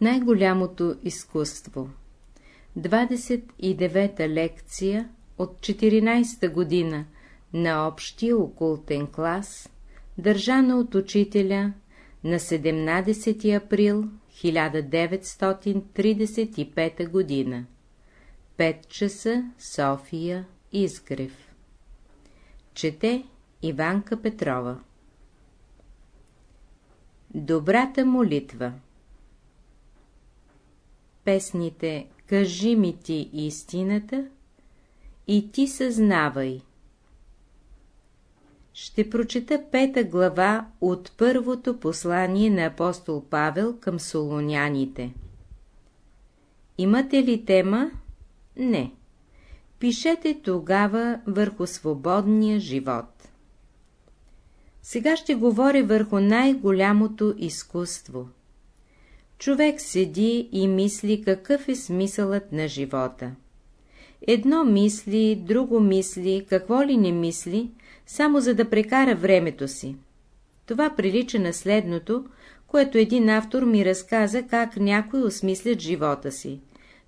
Най-голямото изкуство 29-та лекция от 14-та година на общия окултен клас, държана от учителя на 17 април 1935 година. 5 часа, София, Изгрев. Чете Иванка Петрова Добрата молитва Песните «Кажи ми ти истината» и «Ти съзнавай» Ще прочета пета глава от първото послание на апостол Павел към солоняните. Имате ли тема? Не. Пишете тогава върху свободния живот. Сега ще говоря върху най-голямото изкуство. Човек седи и мисли какъв е смисълът на живота. Едно мисли, друго мисли, какво ли не мисли, само за да прекара времето си. Това прилича на следното, което един автор ми разказа как някой осмислят живота си.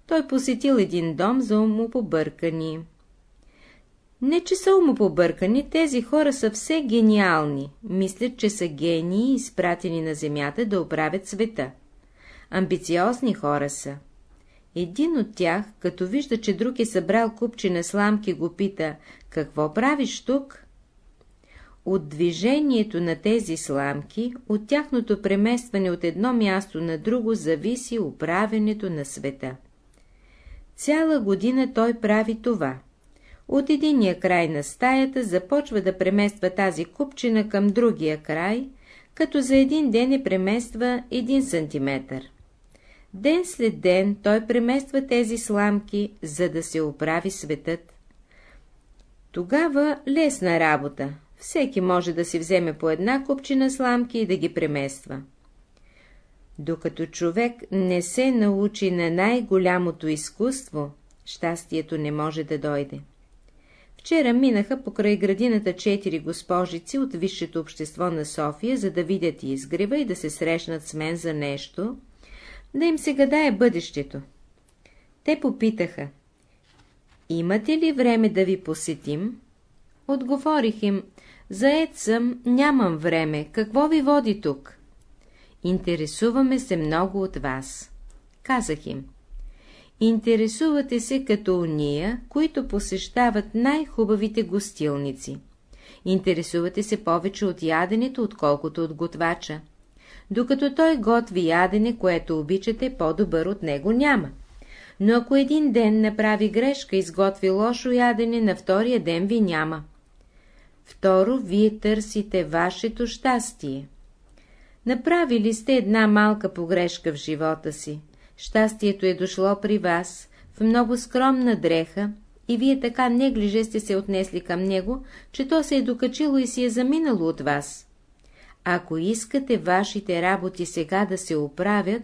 Той посетил един дом за умопобъркани. Не, че са умопобъркани, тези хора са все гениални, мислят, че са гении, изпратени на земята да оправят света. Амбициозни хора са. Един от тях, като вижда, че друг е събрал купче на сламки, го пита, какво правиш тук? От движението на тези сламки, от тяхното преместване от едно място на друго, зависи управенето на света. Цяла година той прави това. От единия край на стаята започва да премества тази купчина към другия край, като за един ден е премества един сантиметър. Ден след ден той премества тези сламки, за да се оправи светът. Тогава лесна работа, всеки може да си вземе по една купчина сламки и да ги премества. Докато човек не се научи на най-голямото изкуство, щастието не може да дойде. Вчера минаха покрай градината четири госпожици от висшето общество на София, за да видят изгрева и да се срещнат с мен за нещо, да им се гадае бъдещето. Те попитаха, имате ли време да ви посетим? Отговорих им, заед съм, нямам време, какво ви води тук? Интересуваме се много от вас. Казах им, интересувате се като уния, които посещават най-хубавите гостилници. Интересувате се повече от яденето, отколкото от готвача. Докато той готви ядене, което обичате, по-добър от него няма. Но ако един ден направи грешка изготви лошо ядене, на втория ден ви няма. Второ, вие търсите вашето щастие. Направили сте една малка погрешка в живота си. Щастието е дошло при вас, в много скромна дреха, и вие така неглиже сте се отнесли към него, че то се е докачило и си е заминало от вас. Ако искате вашите работи сега да се оправят,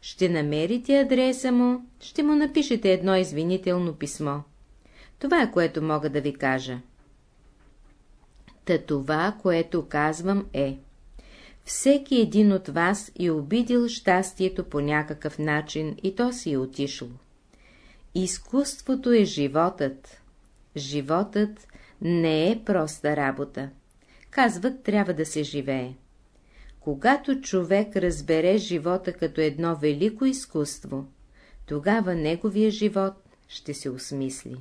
ще намерите адреса му, ще му напишете едно извинително писмо. Това е което мога да ви кажа. Та това, което казвам е. Всеки един от вас е обидил щастието по някакъв начин и то си е отишло. Изкуството е животът. Животът не е проста работа. Казват, трябва да се живее. Когато човек разбере живота като едно велико изкуство, тогава неговия живот ще се осмисли.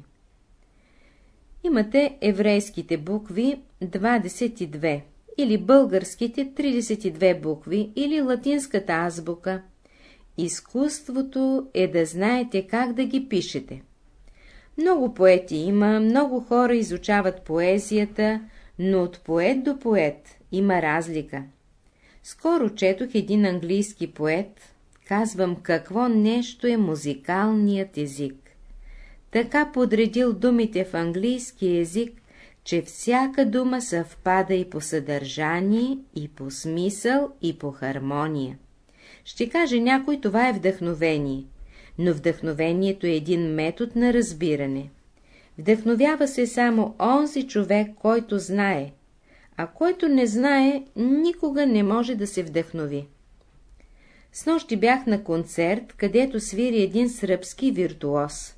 Имате еврейските букви 22, или българските 32 букви, или латинската азбука. Изкуството е да знаете как да ги пишете. Много поети има, много хора изучават поезията, но от поет до поет има разлика. Скоро четох един английски поет, казвам какво нещо е музикалният език така подредил думите в английски език, че всяка дума съвпада и по съдържание, и по смисъл, и по хармония. Ще каже някой, това е вдъхновение, но вдъхновението е един метод на разбиране. Вдъхновява се само онзи човек, който знае, а който не знае, никога не може да се вдъхнови. С нощи бях на концерт, където свири един сръбски виртуоз.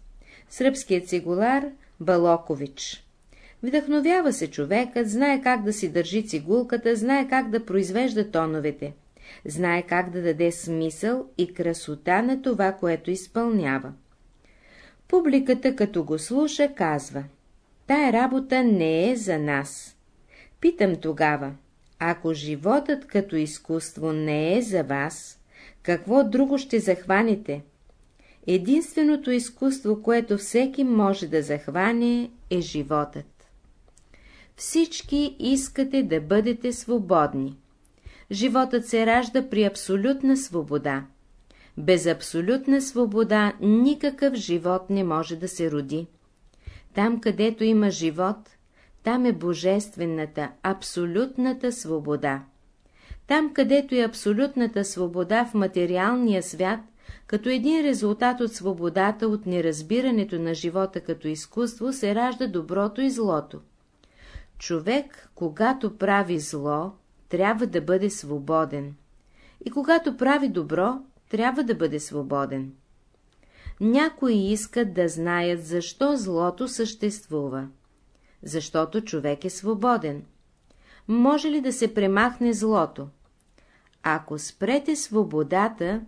Сръбският цигулар Балокович. Вдъхновява се човекът, знае как да си държи цигулката, знае как да произвежда тоновете, знае как да даде смисъл и красота на това, което изпълнява. Публиката, като го слуша, казва Тая работа не е за нас. Питам тогава, ако животът като изкуство не е за вас, какво друго ще захванете? Единственото изкуство, което всеки може да захване, е животът. Всички искате да бъдете свободни. Животът се ражда при абсолютна свобода. Без абсолютна свобода никакъв живот не може да се роди. Там, където има живот, там е божествената, абсолютната свобода. Там, където е абсолютната свобода в материалния свят, като един резултат от свободата, от неразбирането на живота като изкуство, се ражда доброто и злото. Човек, когато прави зло, трябва да бъде свободен. И когато прави добро, трябва да бъде свободен. Някои искат да знаят, защо злото съществува. Защото човек е свободен. Може ли да се премахне злото? Ако спрете свободата,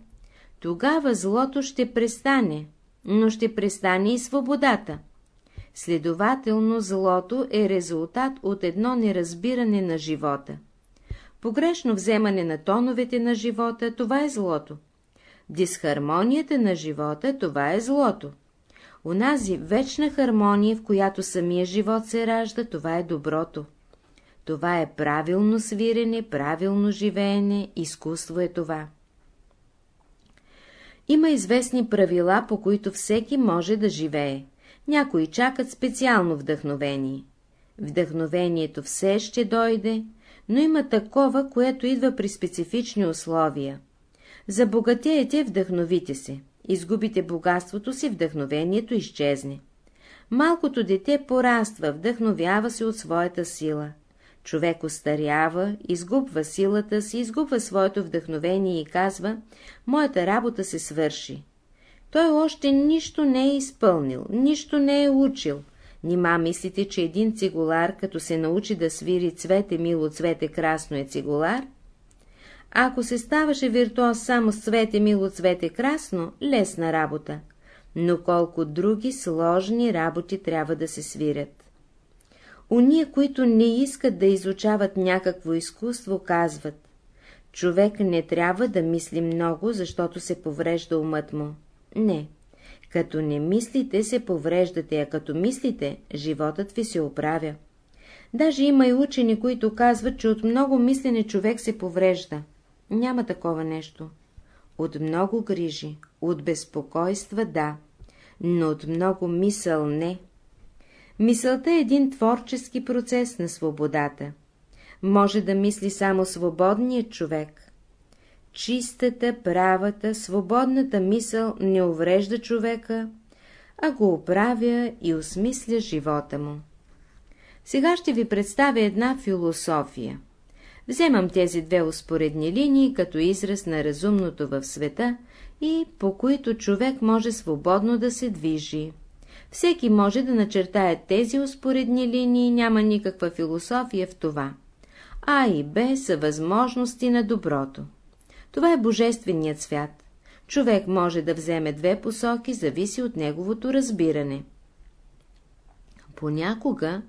тогава злото ще престане, но ще престане и свободата. Следователно, злото е резултат от едно неразбиране на живота. Погрешно вземане на тоновете на живота, това е злото. Дисхармонията на живота, това е злото. Унази вечна хармония, в която самия живот се ражда, това е доброто. Това е правилно свирене, правилно живеене, изкуство е това. Има известни правила, по които всеки може да живее. Някои чакат специално вдъхновение. Вдъхновението все ще дойде, но има такова, което идва при специфични условия. Забогатеете, вдъхновите се. Изгубите богатството си, вдъхновението изчезне. Малкото дете пораства, вдъхновява се от своята сила. Човек остарява, изгубва силата си, изгубва своето вдъхновение и казва, моята работа се свърши. Той още нищо не е изпълнил, нищо не е учил. Нима мислите, че един цигулар, като се научи да свири цвете мило, цвете красно е цигулар? Ако се ставаше виртуоз само с цвете мило, цвете красно, лесна работа. Но колко други сложни работи трябва да се свирят. Уния, които не искат да изучават някакво изкуство, казват Човек не трябва да мисли много, защото се поврежда умът му. Не. Като не мислите, се повреждате, а като мислите, животът ви се оправя. Даже има и учени, които казват, че от много мислене човек се поврежда. Няма такова нещо. От много грижи, от безпокойства – да, но от много мисъл – не. Мисълта е един творчески процес на свободата. Може да мисли само свободният човек. Чистата, правата, свободната мисъл не уврежда човека, а го оправя и осмисля живота му. Сега ще ви представя една философия. Вземам тези две успоредни линии като израз на разумното в света и по които човек може свободно да се движи. Всеки може да начертае тези успоредни линии, няма никаква философия в това. А и Б са възможности на доброто. Това е божественият свят. Човек може да вземе две посоки, зависи от неговото разбиране. Понякога,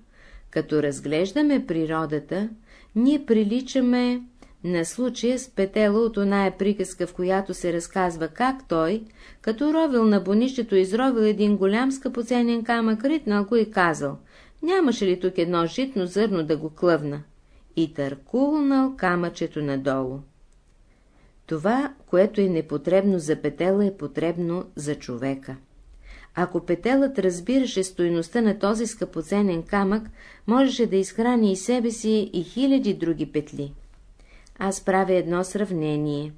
като разглеждаме природата, ние приличаме на случая с петела от оная приказка, в която се разказва как той, като ровил на бонището, изровил един голям скъпоценен камък, ритнал го и казал, нямаше ли тук едно житно зърно да го клъвна? И търкулнал камъчето надолу. Това, което е непотребно за петела, е потребно за човека. Ако петелът разбираше стойността на този скъпоценен камък, можеше да изхрани и себе си и хиляди други петли. Аз правя едно сравнение.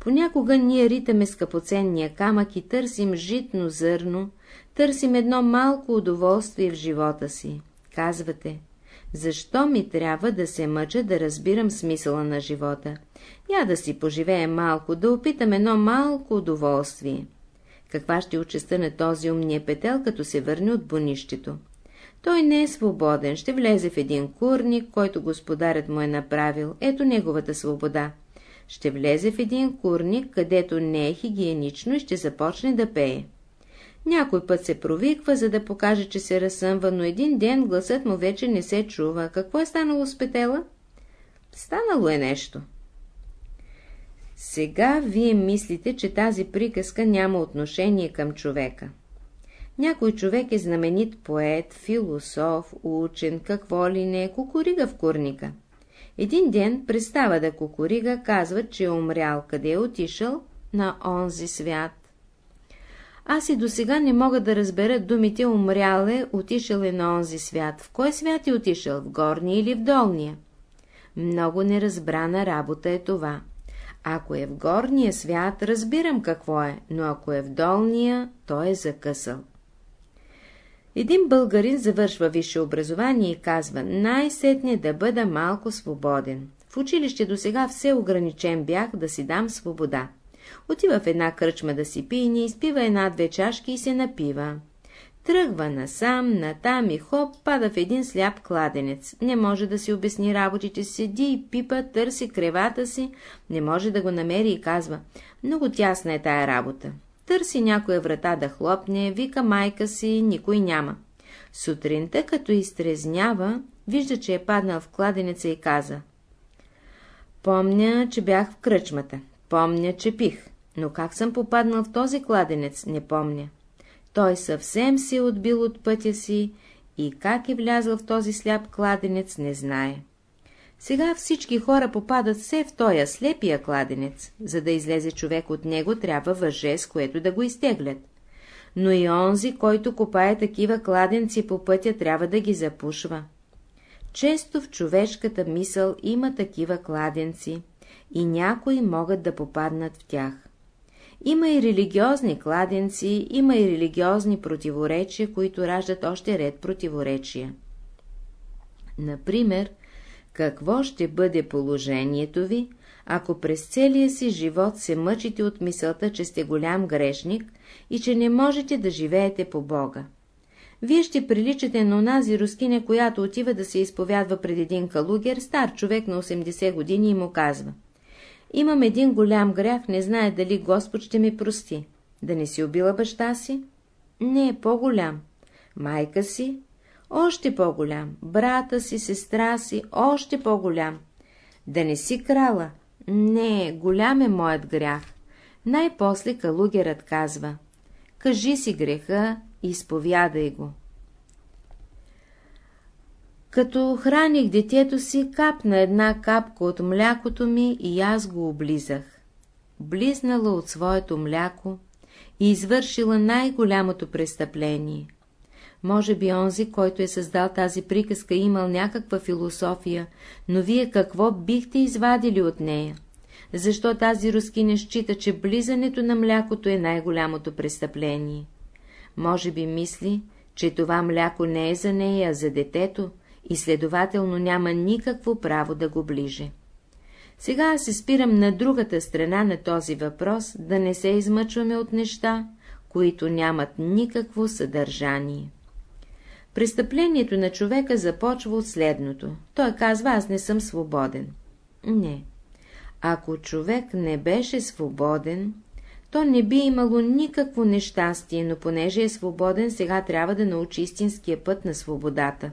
Понякога ние ритаме скъпоценния камък и търсим житно зърно, търсим едно малко удоволствие в живота си. Казвате, Защо ми трябва да се мъча да разбирам смисъла на живота? Я да си поживеем малко, да опитам едно малко удоволствие. Каква ще участа на този умния петел, като се върне от бонището? Той не е свободен, ще влезе в един курник, който господарят му е направил. Ето неговата свобода. Ще влезе в един курник, където не е хигиенично и ще започне да пее. Някой път се провиква, за да покаже, че се разсъмва, но един ден гласът му вече не се чува. Какво е станало с петела? Станало е нещо. Сега вие мислите, че тази приказка няма отношение към човека. Някой човек е знаменит поет, философ, учен, какво ли не, кукурига в курника. Един ден представа да кукурига казва, че е умрял, къде е отишъл? На онзи свят. Аз и до сега не мога да разбера думите умрял е, отишъл е на онзи свят. В кой свят е отишъл? В горния или в долния? Много неразбрана работа е това. Ако е в горния свят, разбирам какво е, но ако е в долния, то е закъсал. Един българин завършва висше образование и казва, най-сетне да бъда малко свободен. В училище до сега все ограничен бях да си дам свобода. Отива в една кръчма да си пие, не изпива една-две чашки и се напива. Тръгва насам, натам и хоп, пада в един сляп кладенец. Не може да си обясни работите, седи и пипа, търси кревата си, не може да го намери и казва, много тясна е тая работа. Търси някоя врата да хлопне, вика майка си, никой няма. Сутринта, като изтрезнява, вижда, че е паднал в кладенеца и каза. Помня, че бях в кръчмата. Помня, че пих. Но как съм попаднал в този кладенец, не помня. Той съвсем се е отбил от пътя си и как е влязъл в този сляп кладенец, не знае. Сега всички хора попадат все в тоя слепия кладенец. За да излезе човек от него, трябва въже, с което да го изтеглят. Но и онзи, който копае такива кладенци по пътя, трябва да ги запушва. Често в човешката мисъл има такива кладенци и някои могат да попаднат в тях. Има и религиозни кладенци, има и религиозни противоречия, които раждат още ред противоречия. Например, какво ще бъде положението ви, ако през целия си живот се мъчите от мисълта, че сте голям грешник и че не можете да живеете по Бога. Вие ще приличате на онази рускиня, която отива да се изповядва пред един калугер, стар човек на 80 години и му казва. Имам един голям грях, не знае дали Господ ще ми прости. Да не си убила баща си? Не, е по-голям. Майка си? Още по-голям. Брата си, сестра си, още по-голям. Да не си крала? Не, голям е моят грях. Най-после калугерът казва. Кажи си греха изповядай го. Като храних детето си, капна една капка от млякото ми и аз го облизах. Близнала от своето мляко и извършила най-голямото престъпление. Може би онзи, който е създал тази приказка, имал някаква философия, но вие какво бихте извадили от нея? Защо тази рускиня счита, че близането на млякото е най-голямото престъпление? Може би мисли, че това мляко не е за нея, а за детето, и следователно няма никакво право да го ближе. Сега се спирам на другата страна на този въпрос, да не се измъчваме от неща, които нямат никакво съдържание. Престъплението на човека започва от следното. Той казва, аз не съм свободен. Не. Ако човек не беше свободен, то не би имало никакво нещастие, но понеже е свободен, сега трябва да научи истинския път на свободата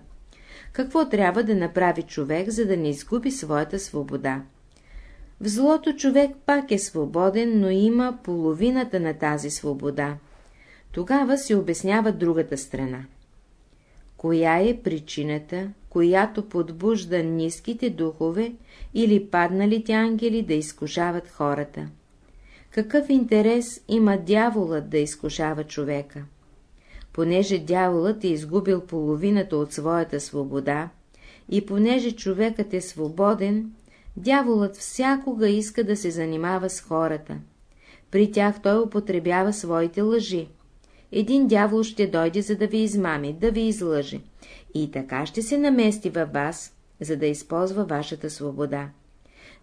какво трябва да направи човек, за да не изгуби своята свобода. В злото човек пак е свободен, но има половината на тази свобода. Тогава се обяснява другата страна. Коя е причината, която подбужда ниските духове или падналите ангели да изкушават хората? Какъв интерес има дяволът да изкушава човека? Понеже дяволът е изгубил половината от своята свобода и понеже човекът е свободен, дяволът всякога иска да се занимава с хората. При тях той употребява своите лъжи. Един дявол ще дойде, за да ви измами, да ви излъже. И така ще се намести във вас, за да използва вашата свобода.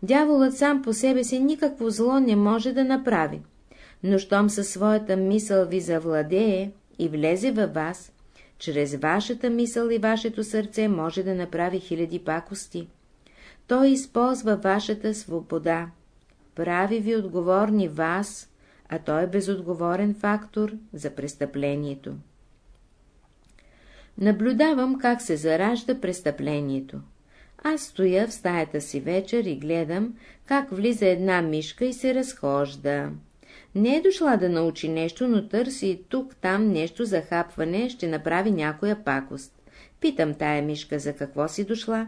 Дяволът сам по себе си никакво зло не може да направи, но щом със своята мисъл ви завладее и влезе във вас, чрез вашата мисъл и вашето сърце може да направи хиляди пакости. Той използва вашата свобода, прави ви отговорни вас, а той е безотговорен фактор за престъплението. Наблюдавам как се заражда престъплението. Аз стоя в стаята си вечер и гледам, как влиза една мишка и се разхожда. Не е дошла да научи нещо, но търси тук-там нещо за хапване, ще направи някоя пакост. Питам тая мишка, за какво си дошла?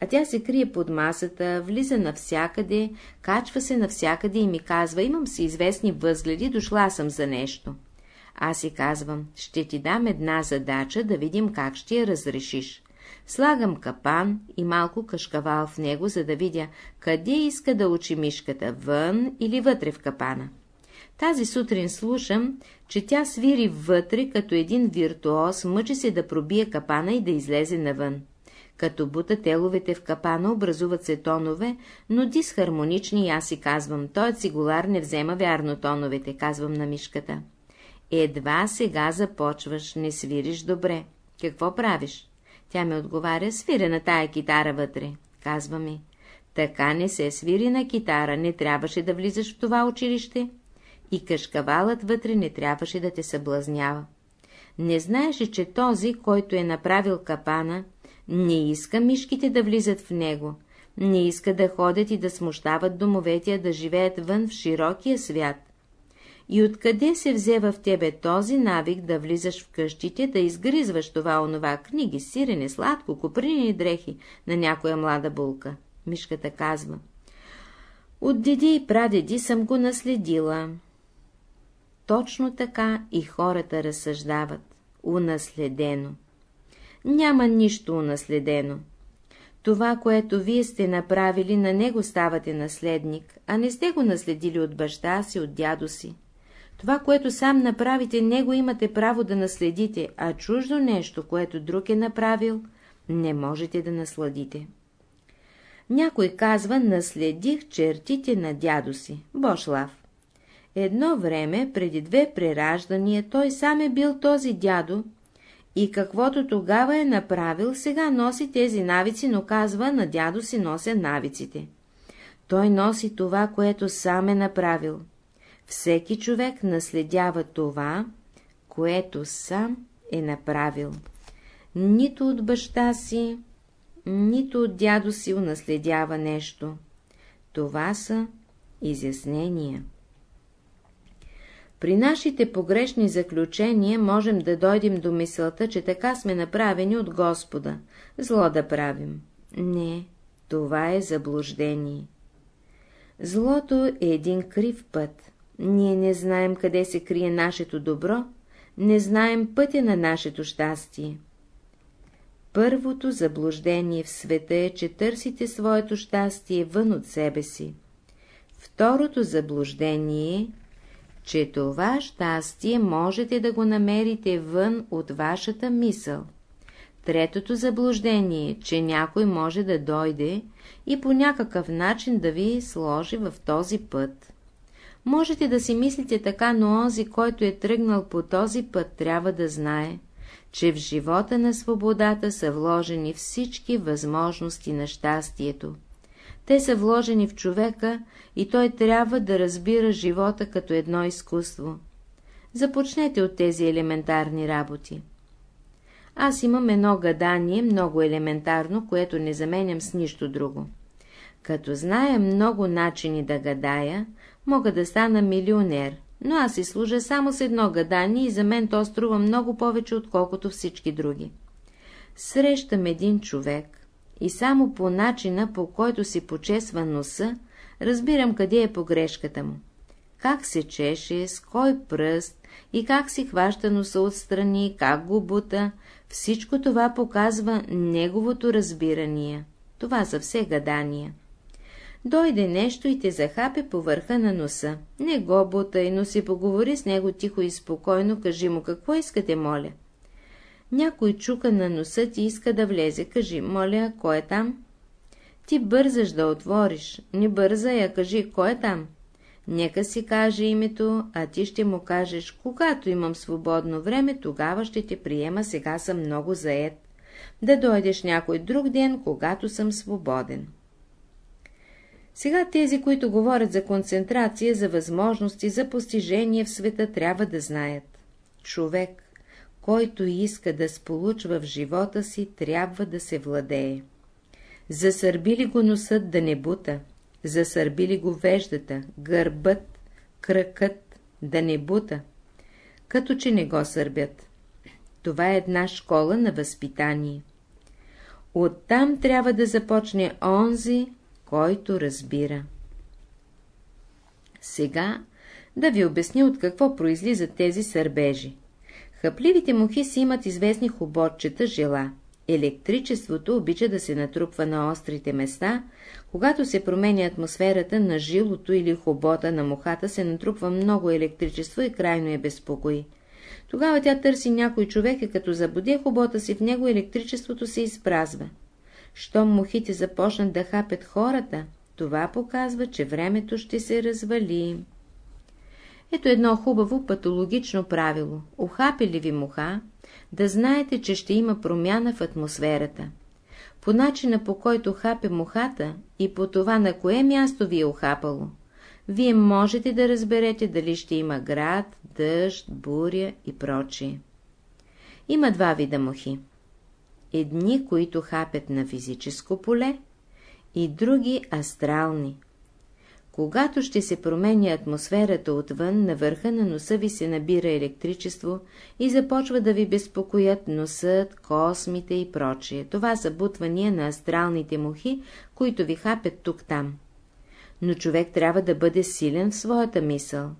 А тя се крие под масата, влиза навсякъде, качва се навсякъде и ми казва, имам си известни възгледи, дошла съм за нещо. Аз си казвам, ще ти дам една задача, да видим как ще я разрешиш. Слагам капан и малко кашкавал в него, за да видя, къде иска да учи мишката, вън или вътре в капана. Тази сутрин слушам, че тя свири вътре като един виртуоз, мъчи се да пробие капана и да излезе навън. Като бута теловете в капана образуват се тонове, но дисхармонични аз си казвам, той цигулар не взема вярно тоновете, казвам на мишката. Едва сега започваш, не свириш добре. Какво правиш? Тя ми отговаря, свиря на тая китара вътре. Казва ми, така не се свири на китара, не трябваше да влизаш в това училище. И кашкавалът вътре не трябваше да те съблазнява. Не знаеше, че този, който е направил капана, не иска мишките да влизат в него, не иска да ходят и да смущават домовете, да живеят вън в широкия свят. И откъде се взе в тебе този навик да влизаш в къщите, да изгризваш това онова книги, сирене, сладко, купринени дрехи на някоя млада булка? Мишката казва. От деди и прадеди съм го наследила. Точно така и хората разсъждават. Унаследено. Няма нищо унаследено. Това, което вие сте направили, на него ставате наследник, а не сте го наследили от баща си, от дядо си. Това, което сам направите, него имате право да наследите, а чуждо нещо, което друг е направил, не можете да насладите. Някой казва, наследих чертите на дядо си, Бошлав. Едно време, преди две прераждания, той сам е бил този дядо и каквото тогава е направил, сега носи тези навици, но казва, на дядо си нося навиците. Той носи това, което сам е направил. Всеки човек наследява това, което сам е направил. Нито от баща си, нито от дядо си унаследява нещо. Това са изяснения. При нашите погрешни заключения можем да дойдем до мисълта, че така сме направени от Господа, зло да правим. Не, това е заблуждение. Злото е един крив път. Ние не знаем къде се крие нашето добро, не знаем пътя на нашето щастие. Първото заблуждение в света е, че търсите своето щастие вън от себе си. Второто заблуждение е, че това щастие можете да го намерите вън от вашата мисъл. Третото заблуждение е, че някой може да дойде и по някакъв начин да ви сложи в този път. Можете да си мислите така, но онзи, който е тръгнал по този път, трябва да знае, че в живота на свободата са вложени всички възможности на щастието. Те са вложени в човека и той трябва да разбира живота като едно изкуство. Започнете от тези елементарни работи. Аз имам едно гадание, много елементарно, което не заменям с нищо друго. Като зная много начини да гадая, мога да стана милионер, но аз си служа само с едно гадание и за мен то струва много повече, отколкото всички други. Срещам един човек и само по начина, по който си почесва носа, разбирам къде е погрешката му. Как се чеше, с кой пръст и как си хваща носа отстрани, как го бута, всичко това показва неговото разбирание. Това са все гадания. Дойде нещо и те захапе по върха на носа. Не го бутай, но си поговори с него тихо и спокойно, кажи му какво искате, моля. Някой чука на носа ти иска да влезе. Кажи, моля, кой е там? Ти бързаш да отвориш. Не бързай, а кажи, кой е там? Нека си каже името, а ти ще му кажеш, когато имам свободно време, тогава ще те приема, сега съм много заед. Да дойдеш някой друг ден, когато съм свободен. Сега тези, които говорят за концентрация, за възможности, за постижение в света, трябва да знаят. Човек, който иска да сполучва в живота си, трябва да се владее. Засърбили го носът да не бута, засърбили го веждата, гърбът, кръкът да не бута, като че не го сърбят. Това е една школа на възпитание. Оттам трябва да започне онзи, който разбира. Сега да ви обясня от какво произлизат тези сърбежи. Хъпливите мухи си имат известни хуботчета жела. Електричеството обича да се натрупва на острите места, когато се променя атмосферата на жилото или хобота на мухата се натрупва много електричество и крайно е безпокои. Тогава тя търси някой човек и като забуде хобота си в него електричеството се изпразва. Щом мухите започнат да хапят хората, това показва, че времето ще се развали. Ето едно хубаво патологично правило. Охапи ли ви муха, да знаете, че ще има промяна в атмосферата. По начина по който хапе мухата и по това на кое място ви е охапало, вие можете да разберете дали ще има град, дъжд, буря и прочие. Има два вида мухи. Едни, които хапят на физическо поле, и други астрални, когато ще се променя атмосферата отвън, на върха на носа ви се набира електричество и започва да ви безпокоят носът, космите и прочие. Това са бутвания на астралните мухи, които ви хапят тук-там. Но човек трябва да бъде силен в своята мисъл.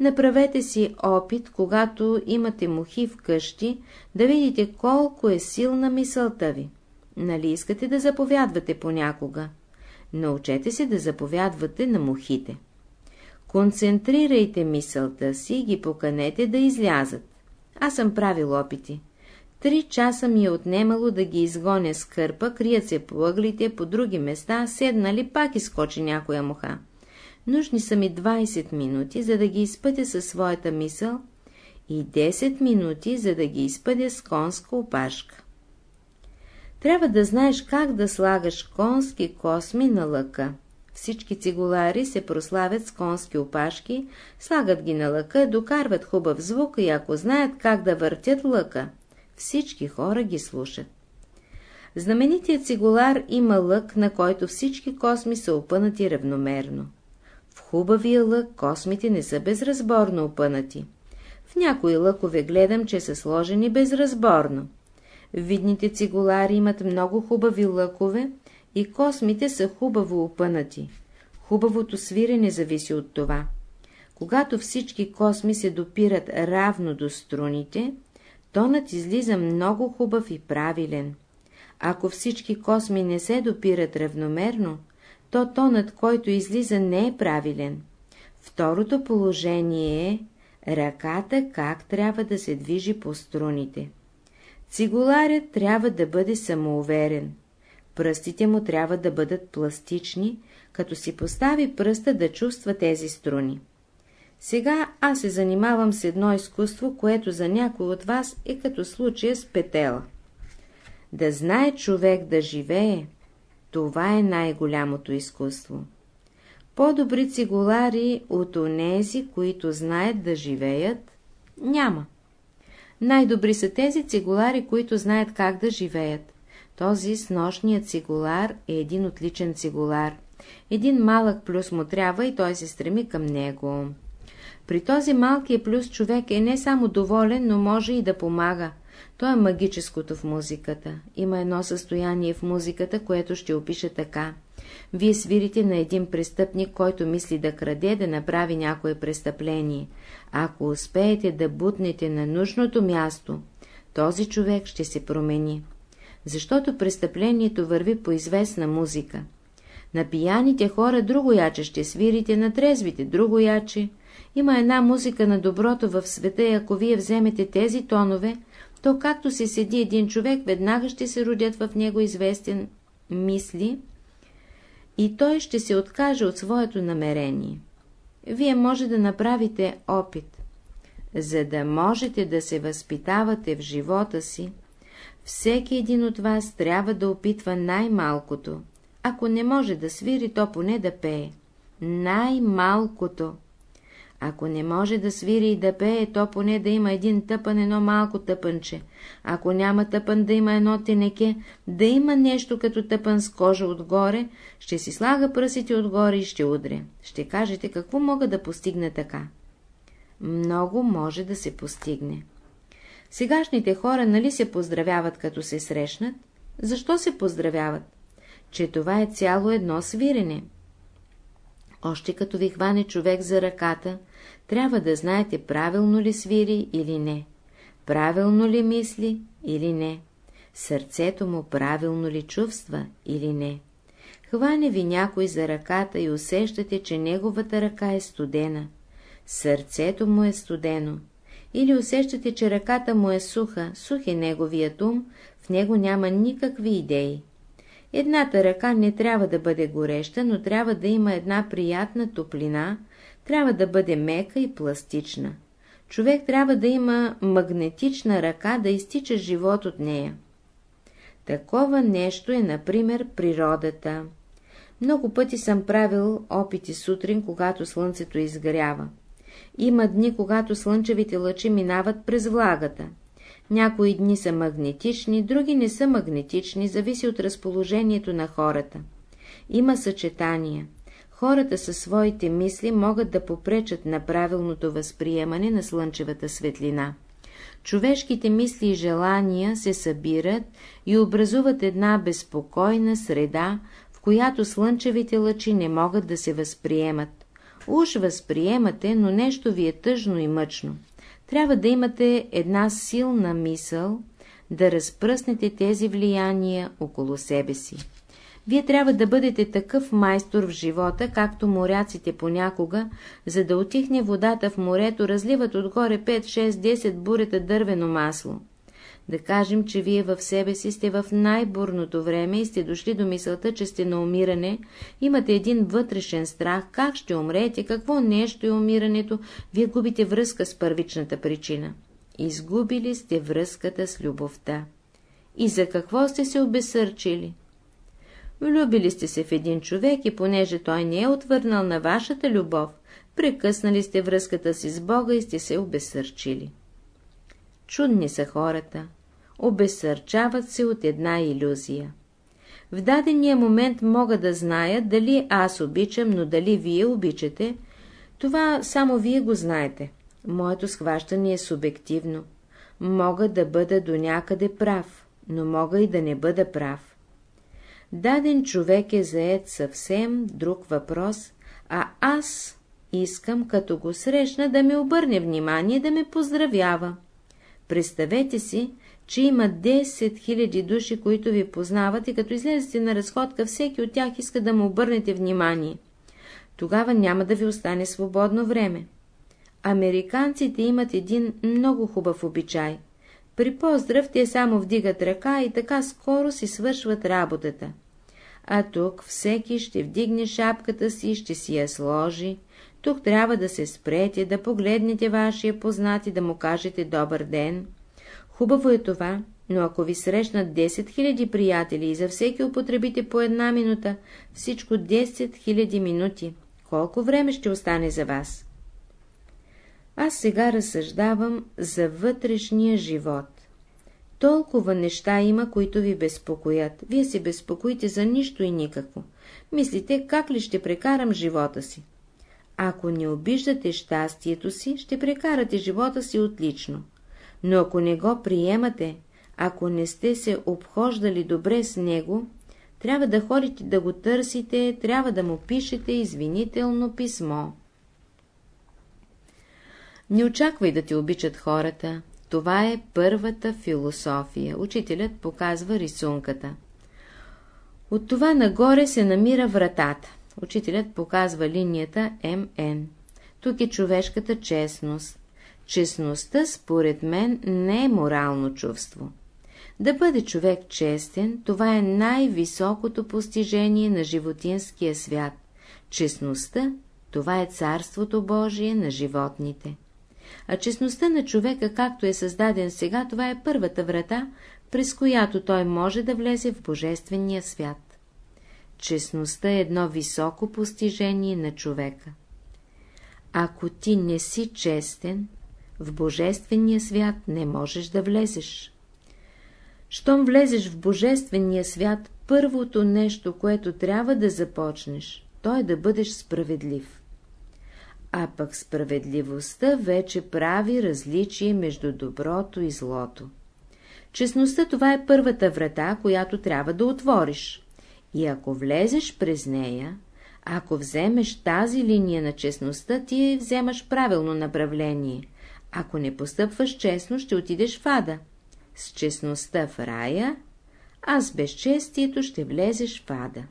Направете си опит, когато имате мухи в къщи, да видите колко е силна мисълта ви. Нали искате да заповядвате понякога? Научете се да заповядвате на мухите. Концентрирайте мисълта си и ги поканете да излязат. Аз съм правил опити. Три часа ми е отнемало да ги изгоня с кърпа, крият се по ъглите, по други места, седнали пак изкочи някоя муха. Нужни са ми 20 минути, за да ги изпътя със своята мисъл и 10 минути, за да ги изпъдя с конска опашка. Трябва да знаеш как да слагаш конски косми на лъка. Всички цигулари се прославят с конски опашки, слагат ги на лъка, докарват хубав звук и ако знаят как да въртят лъка, всички хора ги слушат. Знаменитият цигулар има лък, на който всички косми са опънати равномерно. В хубавия лък космите не са безразборно опънати. В някои лъкове гледам, че са сложени безразборно. Видните цигулари имат много хубави лъкове и космите са хубаво опънати. Хубавото свирене зависи от това. Когато всички косми се допират равно до струните, тонът излиза много хубав и правилен. Ако всички косми не се допират равномерно, то тонът, който излиза, не е правилен. Второто положение е ръката как трябва да се движи по струните. Цигуларят трябва да бъде самоуверен. Пръстите му трябва да бъдат пластични, като си постави пръста да чувства тези струни. Сега аз се занимавам с едно изкуство, което за някой от вас е като случая с петела. Да знае човек да живее, това е най-голямото изкуство. По-добри цигулари от онези, които знаят да живеят, няма. Най-добри са тези цигулари, които знаят как да живеят. Този с нощният цигулар е един отличен цигулар. Един малък плюс му трябва и той се стреми към него. При този малкия плюс човек е не само доволен, но може и да помага. То е магическото в музиката. Има едно състояние в музиката, което ще опиша така. Вие свирите на един престъпник, който мисли да краде, да направи някое престъпление. Ако успеете да бутнете на нужното място, този човек ще се промени. Защото престъплението върви по известна музика. На пияните хора друго яче ще свирите, на трезвите друго яче. Има една музика на доброто в света и ако вие вземете тези тонове, то както се седи един човек, веднага ще се родят в него известен мисли и той ще се откаже от своето намерение. Вие може да направите опит. За да можете да се възпитавате в живота си, всеки един от вас трябва да опитва най-малкото. Ако не може да свири, то поне да пее. Най-малкото. Ако не може да свири и да пее, то поне да има един тъпан, едно малко тъпънче. Ако няма тъпън, да има едно тенеке, да има нещо като тъпън с кожа отгоре, ще си слага пръсите отгоре и ще удря. Ще кажете, какво мога да постигна така? Много може да се постигне. Сегашните хора нали се поздравяват, като се срещнат? Защо се поздравяват? Че това е цяло едно свирене. Още като ви хване човек за ръката, трябва да знаете правилно ли свири или не, правилно ли мисли или не, сърцето му правилно ли чувства или не. Хване ви някой за ръката и усещате, че неговата ръка е студена, сърцето му е студено, или усещате, че ръката му е суха, сух е неговият ум, в него няма никакви идеи. Едната ръка не трябва да бъде гореща, но трябва да има една приятна топлина, трябва да бъде мека и пластична. Човек трябва да има магнетична ръка, да изтича живот от нея. Такова нещо е, например, природата. Много пъти съм правил опити сутрин, когато слънцето изгрява. Има дни, когато слънчевите лъчи минават през влагата. Някои дни са магнетични, други не са магнетични, зависи от разположението на хората. Има съчетания. Хората със своите мисли могат да попречат на правилното възприемане на слънчевата светлина. Човешките мисли и желания се събират и образуват една безпокойна среда, в която слънчевите лъчи не могат да се възприемат. Уж възприемате, но нещо ви е тъжно и мъчно. Трябва да имате една силна мисъл, да разпръснете тези влияния около себе си. Вие трябва да бъдете такъв майстор в живота, както моряците понякога, за да отихне водата в морето, разливат отгоре 5, 6, 10 бурета дървено масло. Да кажем, че вие в себе си сте в най-бурното време и сте дошли до мисълта, че сте на умиране, имате един вътрешен страх, как ще умрете, какво нещо е умирането, вие губите връзка с първичната причина. Изгубили сте връзката с любовта. И за какво сте се обесърчили? Влюбили сте се в един човек и понеже той не е отвърнал на вашата любов, прекъснали сте връзката си с Бога и сте се обесърчили. Чудни са хората обесърчават се от една иллюзия. В дадения момент мога да зная дали аз обичам, но дали вие обичате, това само вие го знаете. Моето схващане е субективно. Мога да бъда до някъде прав, но мога и да не бъда прав. Даден човек е заед съвсем друг въпрос, а аз искам, като го срещна, да ме обърне внимание, да ме поздравява. Представете си, че има 10 000 души, които ви познават и като излезете на разходка, всеки от тях иска да му обърнете внимание. Тогава няма да ви остане свободно време. Американците имат един много хубав обичай. При поздрав те само вдигат ръка и така скоро си свършват работата. А тук всеки ще вдигне шапката си, ще си я сложи. Тук трябва да се спрете, да погледнете вашия познат и да му кажете добър ден. Хубаво е това, но ако ви срещнат 10 000 приятели и за всеки употребите по една минута, всичко 10 000 минути, колко време ще остане за вас? Аз сега разсъждавам за вътрешния живот. Толкова неща има, които ви безпокоят. Вие се безпокоите за нищо и никакво. Мислите, как ли ще прекарам живота си? Ако не обиждате щастието си, ще прекарате живота си отлично но ако не го приемате, ако не сте се обхождали добре с него, трябва да ходите да го търсите, трябва да му пишете извинително писмо. Не очаквай да ти обичат хората. Това е първата философия. Учителят показва рисунката. От това нагоре се намира вратата. Учителят показва линията МН. Тук е човешката честност. Честността, според мен, не е морално чувство. Да бъде човек честен, това е най-високото постижение на животинския свят. Честността, това е Царството Божие на животните. А честността на човека, както е създаден сега, това е първата врата, през която той може да влезе в Божествения свят. Честността е едно високо постижение на човека. Ако ти не си честен, в Божествения свят не можеш да влезеш. Щом влезеш в Божествения свят, първото нещо, което трябва да започнеш, то е да бъдеш справедлив. А пък справедливостта вече прави различие между доброто и злото. Честността това е първата врата, която трябва да отвориш. И ако влезеш през нея, ако вземеш тази линия на честността, ти вземаш правилно направление. Ако не постъпваш честно, ще отидеш в ада. С честността в рая, а с безчестието ще влезеш в ада.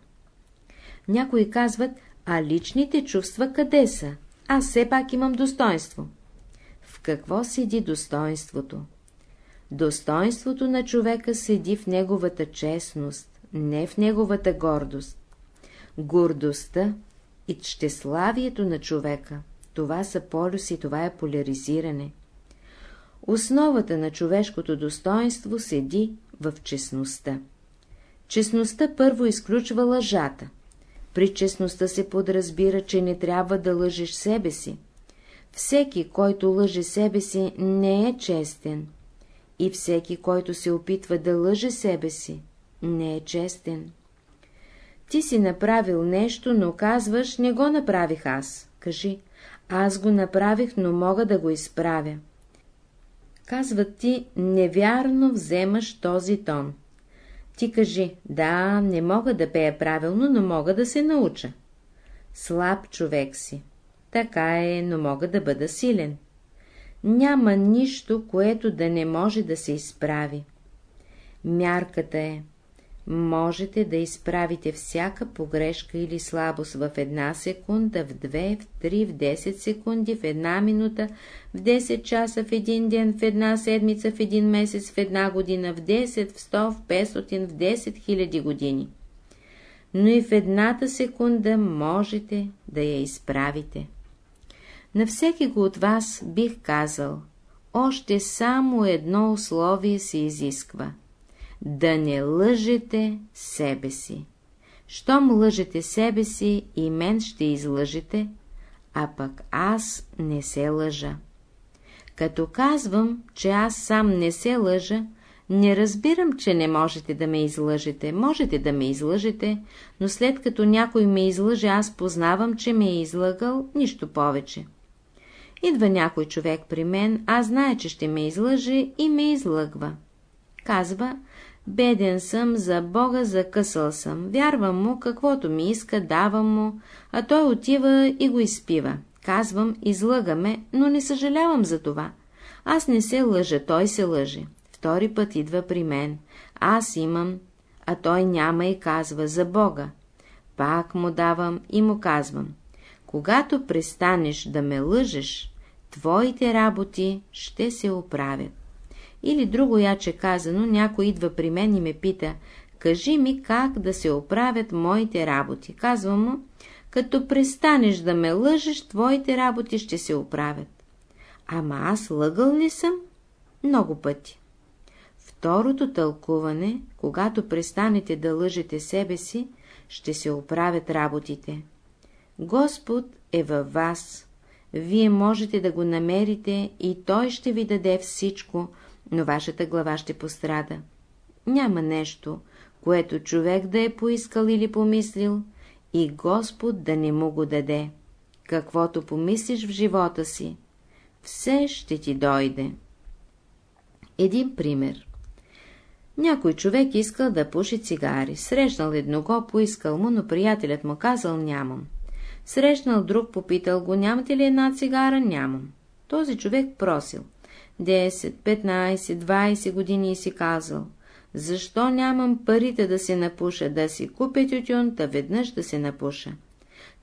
Някои казват, а личните чувства къде са? Аз все пак имам достоинство. В какво седи достоинството? Достоинството на човека седи в неговата честност, не в неговата гордост. Гордостта и щеславието на човека, това са полюси, това е поляризиране. Основата на човешкото достоинство седи в честността. Честността първо изключва лъжата. При честността се подразбира, че не трябва да лъжеш себе си. Всеки, който лъже себе си, не е честен. И всеки, който се опитва да лъже себе си, не е честен. Ти си направил нещо, но казваш, не го направих аз. Кажи, аз го направих, но мога да го изправя. Казват ти, невярно вземаш този тон. Ти кажи, да, не мога да пея правилно, но мога да се науча. Слаб човек си. Така е, но мога да бъда силен. Няма нищо, което да не може да се изправи. Мярката е, можете да изправите всяка погрешка или слабост в една секунда, в две, в три, в 10 секунди, в една минута, в 10 часа, в един ден, в една седмица, в един месец, в една година, в 10, в 100, в 500, в 10 хиляди години. Но и в едната секунда можете да я изправите. На всеки го от вас бих казал, още само едно условие се изисква – да не лъжете себе си. Щом лъжете себе си, и мен ще излъжете, а пък аз не се лъжа. Като казвам, че аз сам не се лъжа, не разбирам, че не можете да ме излъжете. Можете да ме излъжете, но след като някой ме излъже, аз познавам, че ме е излъгал, нищо повече. Идва някой човек при мен, аз знае, че ще ме излъже и ме излъгва. Казва, Беден съм, за Бога закъсал съм, вярвам му, каквото ми иска, давам му, а той отива и го изпива. Казвам, излъгаме, но не съжалявам за това. Аз не се лъжа, той се лъже. Втори път идва при мен. Аз имам, а той няма и казва за Бога. Пак му давам и му казвам. Когато престанеш да ме лъжеш, твоите работи ще се оправят. Или друго яче казано, някой идва при мен и ме пита, кажи ми как да се оправят моите работи. Казвам му, като престанеш да ме лъжеш, твоите работи ще се оправят. Ама аз лъгал ли съм? Много пъти. Второто тълкуване, когато престанете да лъжете себе си, ще се оправят работите. Господ е във вас. Вие можете да го намерите и Той ще ви даде всичко, но вашата глава ще пострада. Няма нещо, което човек да е поискал или помислил, и Господ да не му го даде. Каквото помислиш в живота си, все ще ти дойде. Един пример. Някой човек искал да пуши цигари. Срещнал едного, поискал му, но приятелят му казал нямам. Срещнал друг, попитал го, нямате ли една цигара? Нямам. Този човек просил. 10, 15, 20 години и си казал, защо нямам парите да се напуша, да си купя тютюн, да веднъж да се напуша.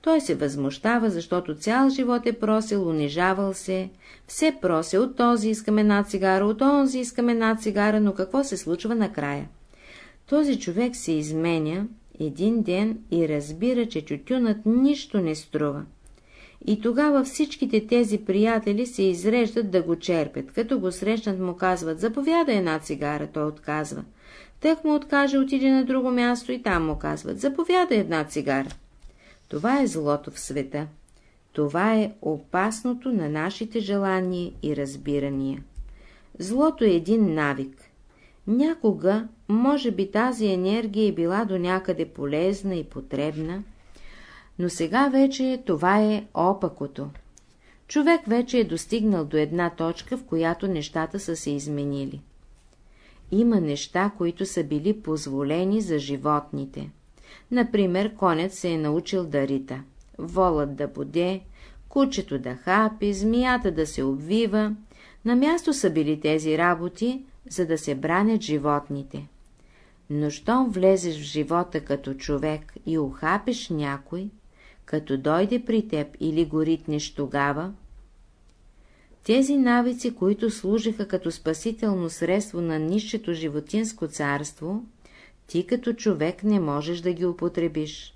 Той се възмущава, защото цял живот е просил, унижавал се, все просе от този искаме една цигара, от онзи искаме една цигара, но какво се случва накрая? Този човек се изменя един ден и разбира, че тютюнът нищо не струва. И тогава всичките тези приятели се изреждат да го черпят. Като го срещнат му казват, заповяда една цигара, той отказва. Тък му откаже, отиде на друго място и там му казват, заповяда една цигара. Това е злото в света. Това е опасното на нашите желания и разбирания. Злото е един навик. Някога, може би тази енергия е била до някъде полезна и потребна, но сега вече това е опакото. Човек вече е достигнал до една точка, в която нещата са се изменили. Има неща, които са били позволени за животните. Например, конят се е научил да рита, волът да боде, кучето да хапи, змията да се обвива. На място са били тези работи, за да се бранят животните. Но щом влезеш в живота като човек и ухапиш някой, като дойде при теб или го ритнеш тогава, тези навици, които служиха като спасително средство на нището животинско царство, ти като човек не можеш да ги употребиш.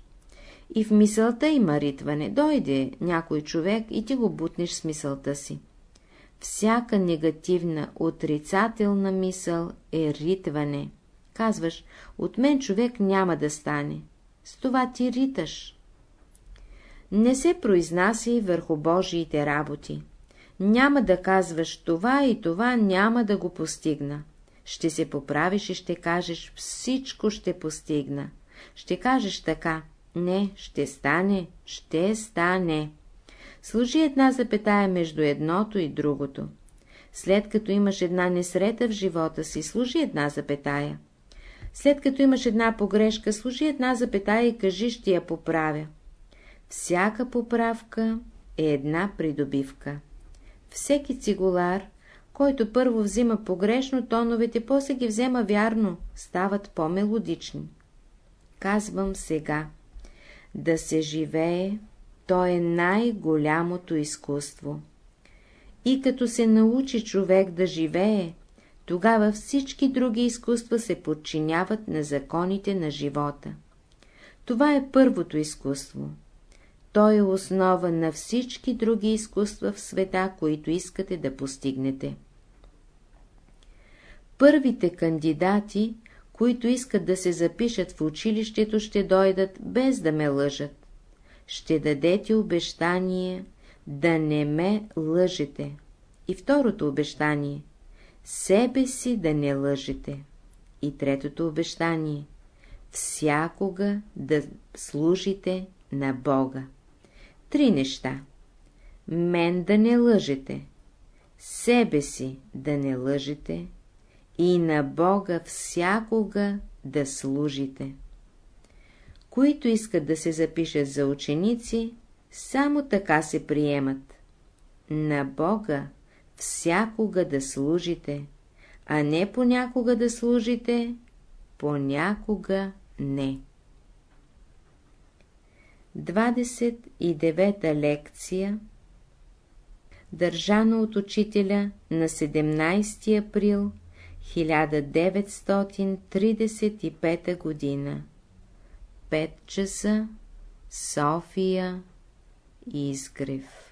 И в мисълта има ритване. Дойде някой човек и ти го бутнеш с мисълта си. Всяка негативна, отрицателна мисъл е ритване. Казваш, от мен човек няма да стане. С това ти риташ. Не се произнася върху Божиите работи. Няма да казваш това и това няма да го постигна. Ще се поправиш и ще кажеш всичко ще постигна. Ще кажеш така, не, ще стане, ще стане. Служи една запетая между едното и другото. След като имаш една несрета в живота си, служи една запетая. След като имаш една погрешка, служи една запетая и кажи, ще я поправя. Всяка поправка е една придобивка. Всеки цигулар, който първо взима погрешно тоновете, после ги взема вярно, стават по-мелодични. Казвам сега, да се живее, то е най-голямото изкуство. И като се научи човек да живее, тогава всички други изкуства се подчиняват на законите на живота. Това е първото изкуство. Той е основа на всички други изкуства в света, които искате да постигнете. Първите кандидати, които искат да се запишат в училището, ще дойдат без да ме лъжат. Ще дадете обещание да не ме лъжете. И второто обещание – себе си да не лъжете. И третото обещание – всякога да служите на Бога. Три неща. Мен да не лъжете, себе си да не лъжете и на Бога всякога да служите. Които искат да се запишат за ученици, само така се приемат. На Бога всякога да служите, а не понякога да служите, понякога не. 29-та лекция Държано от учителя на 17 април 1935 година. 5 часа София Изгрев